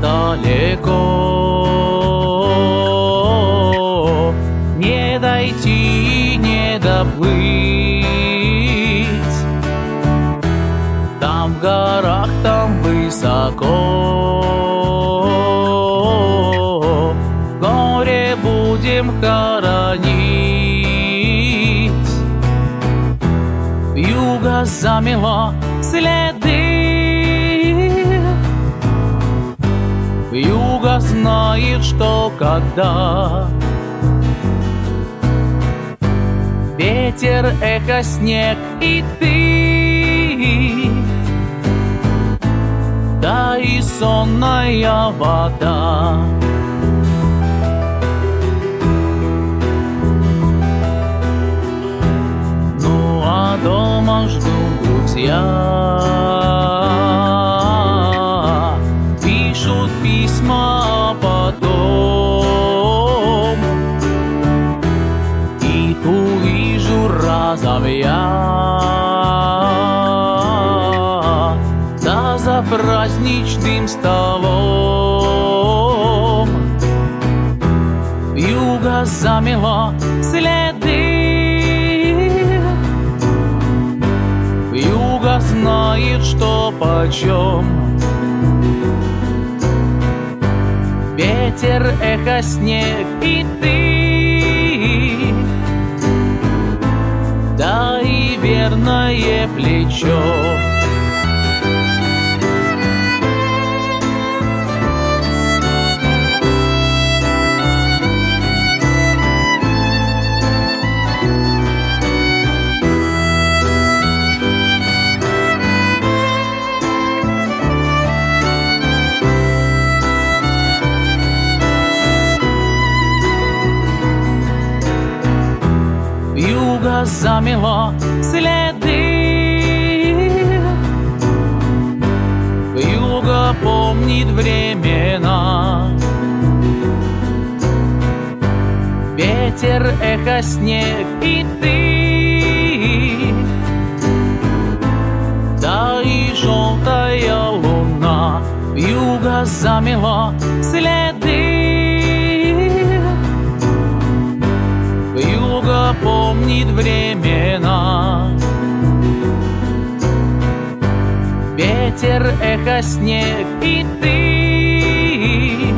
далеко, не дойти, не доплыть. Там в горах, там высоко, горе будем хоронить. Юга замело следы, Юга знает, что когда. Ветер, эхо, снег и ты. Да и сонная вода. Ну а дома ждут друзья праздничным столом. Юга замело следы. Юга знает, что почем. Ветер, эхо, снег и ты. Да и верное плечо Юга замело следы. Юга помнит времена. Ветер, эхо, снег и ты. Да и желтая луна. Юга замело следы помнит времена. Ветер, эхо, снег и ты